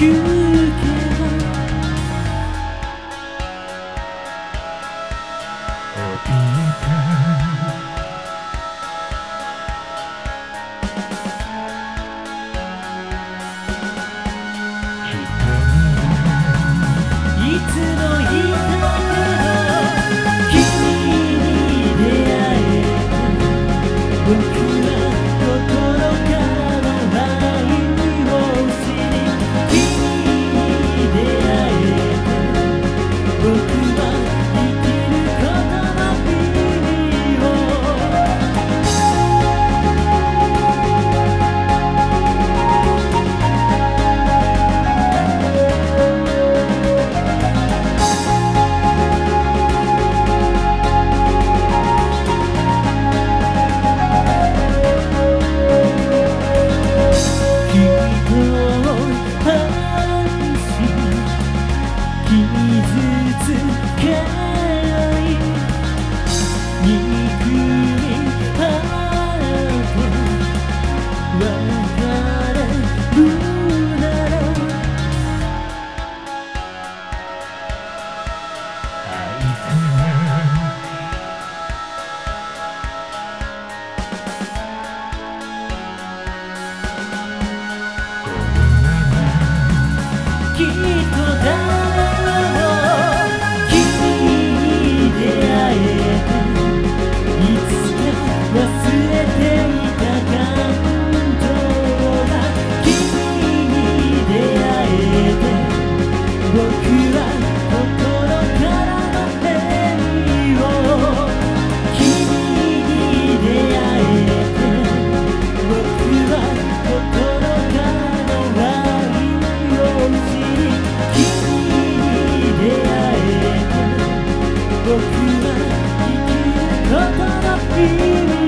you. feeling